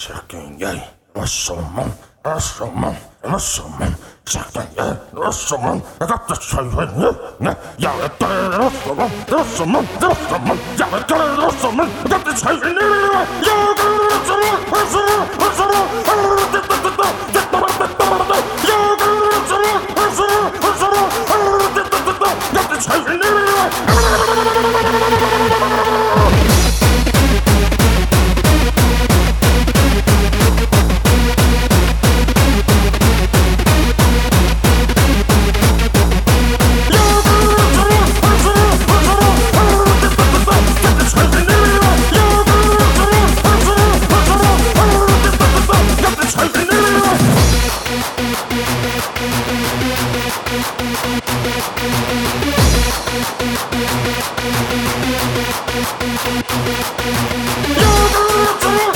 så kan jeg Rosomon, Rosomon, Rosomon, så kan jeg Rosomon, jeg kan da sige hende, ja, jeg er død Rosomon, Rosomon, Rosomon, jeg er død Rosomon, jeg kan da sige hende, ja, You do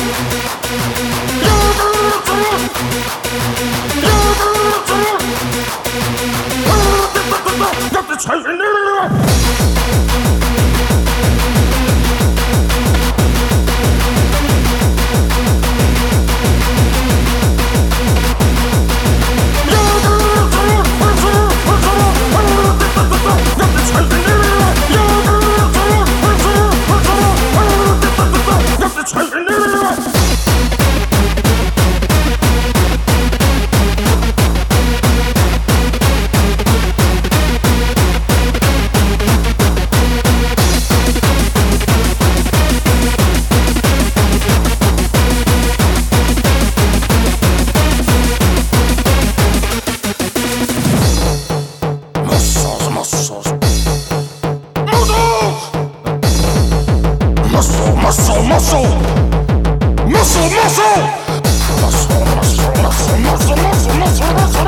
Muscle, muscle, muscle! Muscle, muscle! Muscle, muscle, muscle, muscle, muscle, muscle, muscle, muscle, muscle.